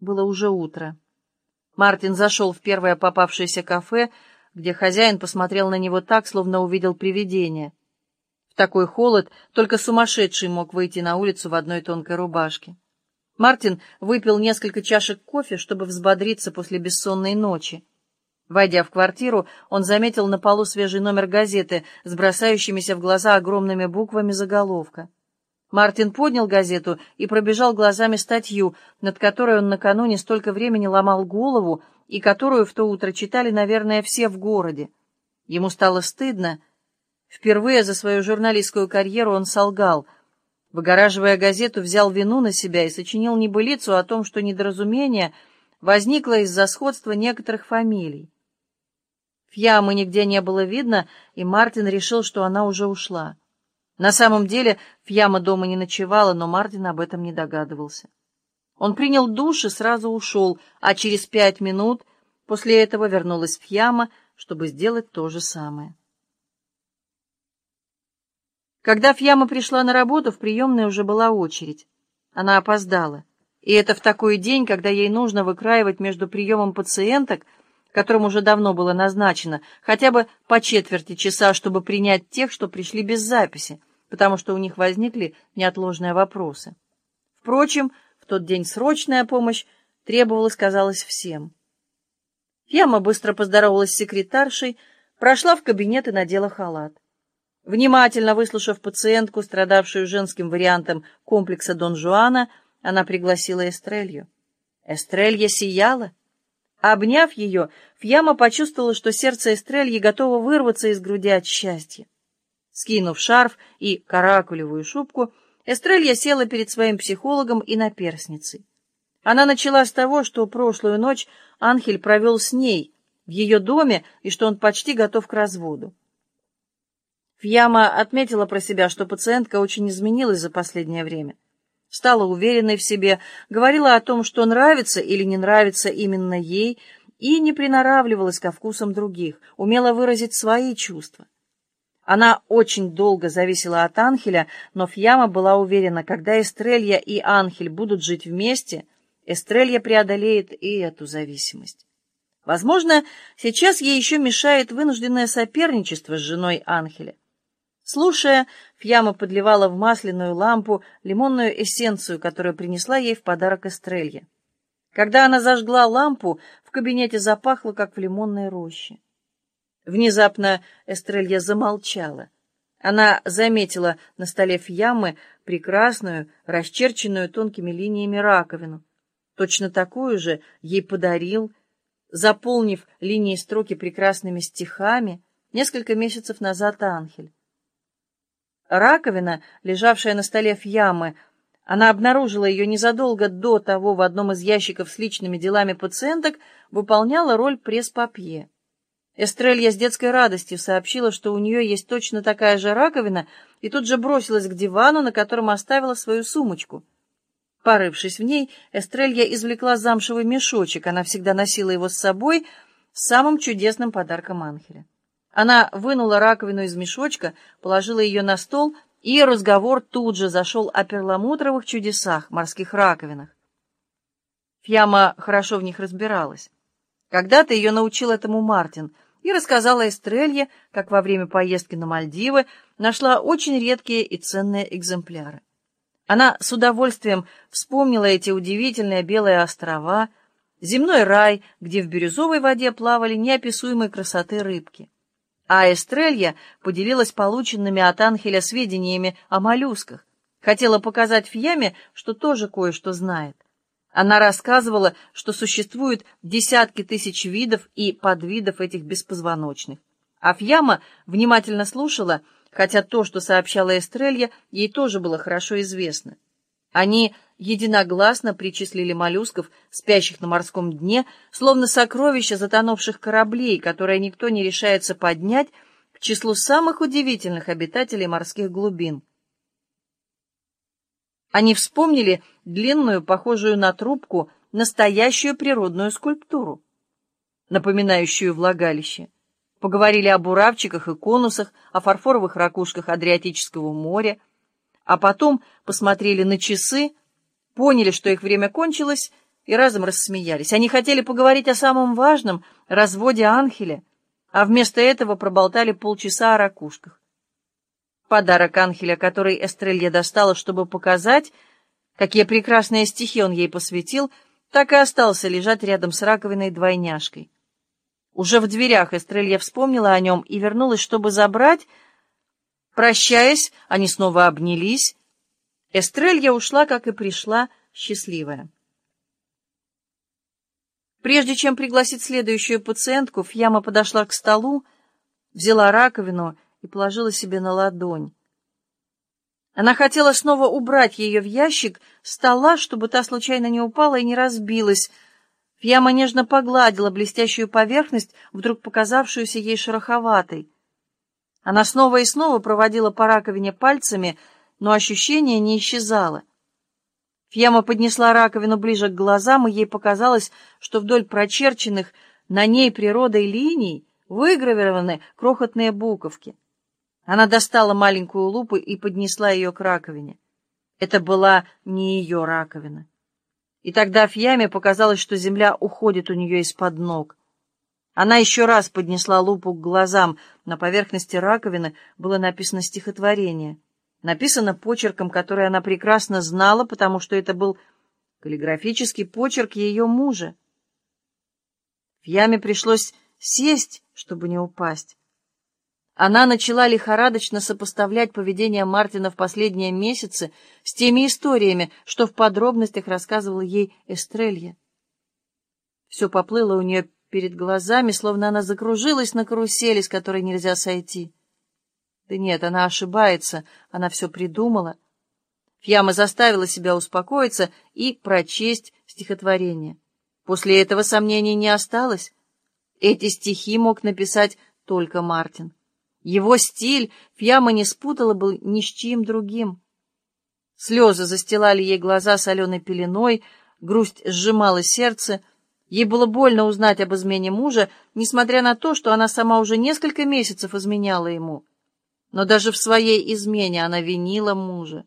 Было уже утро. Мартин зашел в первое попавшееся кафе, где хозяин посмотрел на него так, словно увидел привидение. В такой холод только сумасшедший мог выйти на улицу в одной тонкой рубашке. Мартин выпил несколько чашек кофе, чтобы взбодриться после бессонной ночи. Войдя в квартиру, он заметил на полу свежий номер газеты с бросающимися в глаза огромными буквами заголовка. Мартин поднял газету и пробежал глазами статью, над которой он накануне столько времени ломал голову и которую в то утро читали, наверное, все в городе. Ему стало стыдно. Впервые за свою журналистскую карьеру он солгал. Выгораживая газету, взял вину на себя и сочинил небылицу о том, что недоразумение возникло из-за сходства некоторых фамилий. Фьямы нигде не было видно, и Мартин решил, что она уже ушла. На самом деле Фьяма дома не ночевала, но Мартин об этом не догадывался. Он принял душ и сразу ушел, а через пять минут после этого вернулась Фьяма, чтобы сделать то же самое. Когда Фьяма пришла на работу, в приемной уже была очередь. Она опоздала. И это в такой день, когда ей нужно выкраивать между приемом пациенток, которым уже давно было назначено, хотя бы по четверти часа, чтобы принять тех, что пришли без записи, потому что у них возникли неотложные вопросы. Впрочем, в тот день срочная помощь требовалась, казалось, всем. Фема быстро поздоровалась с секретаршей, прошла в кабинет и надела халат. Внимательно выслушав пациентку, страдавшую женским вариантом комплекса Дон Жуана, она пригласила Эстрелью. Эстрелья сияла. Обняв ее, Фьяма почувствовала, что сердце Эстрельи готово вырваться из груди от счастья. Скинув шарф и каракулевую шубку, Эстрелья села перед своим психологом и наперсницей. Она начала с того, что прошлую ночь Анхель провел с ней в ее доме и что он почти готов к разводу. Фьяма отметила про себя, что пациентка очень изменилась за последнее время. Стала уверенной в себе, говорила о том, что нравится или не нравится именно ей, и не приноравливалась ко вкусам других, умела выразить свои чувства. Она очень долго зависела от Анхеля, но Фьяма была уверена, когда Эстрелья и Анхель будут жить вместе, Эстрелья преодолеет и эту зависимость. Возможно, сейчас ей еще мешает вынужденное соперничество с женой Анхеля. Слушая, Фьяма подливала в масляную лампу лимонную эссенцию, которую принесла ей в подарок Эстрелья. Когда она зажгла лампу, в кабинете запахло, как в лимонной роще. Внезапно Эстрелья замолчала. Она заметила на столе Фьямы прекрасную, расчерченную тонкими линиями раковину. Точно такую же ей подарил, заполнив линии строки прекрасными стихами, несколько месяцев назад Анхель. Раковина, лежавшая на столе Фьямы, она обнаружила ее незадолго до того в одном из ящиков с личными делами пациенток, выполняла роль пресс-папье. Эстрелья с детской радостью сообщила, что у нее есть точно такая же раковина, и тут же бросилась к дивану, на котором оставила свою сумочку. Порывшись в ней, Эстрелья извлекла замшевый мешочек, она всегда носила его с собой, самым чудесным подарком Анхеля. Она вынула раковину из мешочка, положила ее на стол, и разговор тут же зашел о перламутровых чудесах, морских раковинах. Фьяма хорошо в них разбиралась. Когда-то ее научил этому Мартин — и рассказала Эстрелье, как во время поездки на Мальдивы нашла очень редкие и ценные экземпляры. Она с удовольствием вспомнила эти удивительные белые острова, земной рай, где в бирюзовой воде плавали неописуемой красоты рыбки. А Эстрелья поделилась полученными от Анхеля сведениями о моллюсках, хотела показать Фьяме, что тоже кое-что знает. Она рассказывала, что существует десятки тысяч видов и подвидов этих беспозвоночных. Афьяма внимательно слушала, хотя то, что сообщала Эстрелья, ей тоже было хорошо известно. Они единогласно причислили моллюсков, спящих на морском дне, словно сокровища затонувших кораблей, которые никто не решается поднять, к числу самых удивительных обитателей морских глубин. Они вспомнили длинную, похожую на трубку, настоящую природную скульптуру, напоминающую влагалище. Поговорили о буравчиках и конусах, о фарфоровых ракушках Адриатического моря, а потом посмотрели на часы, поняли, что их время кончилось, и разом рассмеялись. Они хотели поговорить о самом важном — разводе Анхеля, а вместо этого проболтали полчаса о ракушках. Подарок Анхеля, который Эстрелья достала, чтобы показать, какие прекрасные стихи он ей посвятил, так и остался лежать рядом с раковиной двойняшкой. Уже в дверях Эстрелья вспомнила о нем и вернулась, чтобы забрать. Прощаясь, они снова обнялись. Эстрелья ушла, как и пришла, счастливая. Прежде чем пригласить следующую пациентку, Фьяма подошла к столу, взяла раковину и положила себе на ладонь. Она хотела снова убрать ее в ящик стола, чтобы та случайно не упала и не разбилась. Фьяма нежно погладила блестящую поверхность, вдруг показавшуюся ей шероховатой. Она снова и снова проводила по раковине пальцами, но ощущение не исчезало. Фьяма поднесла раковину ближе к глазам, и ей показалось, что вдоль прочерченных на ней природой линий выгравированы крохотные буковки. Она достала маленькую лупу и поднесла ее к раковине. Это была не ее раковина. И тогда Фьяме показалось, что земля уходит у нее из-под ног. Она еще раз поднесла лупу к глазам. На поверхности раковины было написано стихотворение — Написано почерком, который она прекрасно знала, потому что это был каллиграфический почерк ее мужа. В яме пришлось сесть, чтобы не упасть. Она начала лихорадочно сопоставлять поведение Мартина в последние месяцы с теми историями, что в подробностях рассказывала ей Эстрелья. Все поплыло у нее перед глазами, словно она закружилась на карусели, с которой нельзя сойти. Да нет, она ошибается, она все придумала. Фьяма заставила себя успокоиться и прочесть стихотворение. После этого сомнений не осталось. Эти стихи мог написать только Мартин. Его стиль Фьяма не спутала бы ни с чьим другим. Слезы застилали ей глаза соленой пеленой, грусть сжимала сердце. Ей было больно узнать об измене мужа, несмотря на то, что она сама уже несколько месяцев изменяла ему но даже в своей измене она винила мужа.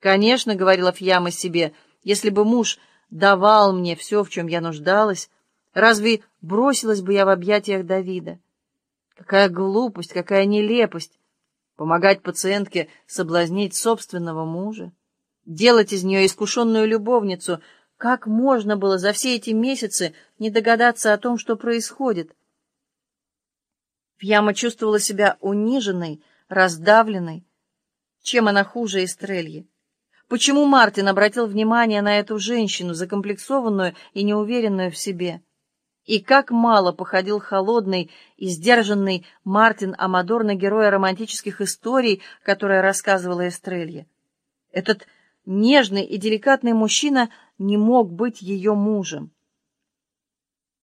«Конечно, — говорила Фьяма себе, — если бы муж давал мне все, в чем я нуждалась, разве бросилась бы я в объятиях Давида? Какая глупость, какая нелепость! Помогать пациентке соблазнить собственного мужа, делать из нее искушенную любовницу. Как можно было за все эти месяцы не догадаться о том, что происходит?» Фьяма чувствовала себя униженной, раздавленной. Чем она хуже Эстрельи? Почему Мартин обратил внимание на эту женщину, закомплексованную и неуверенную в себе? И как мало походил холодный и сдержанный Мартин Амадор на героя романтических историй, которые рассказывала Эстрелья. Этот нежный и деликатный мужчина не мог быть ее мужем.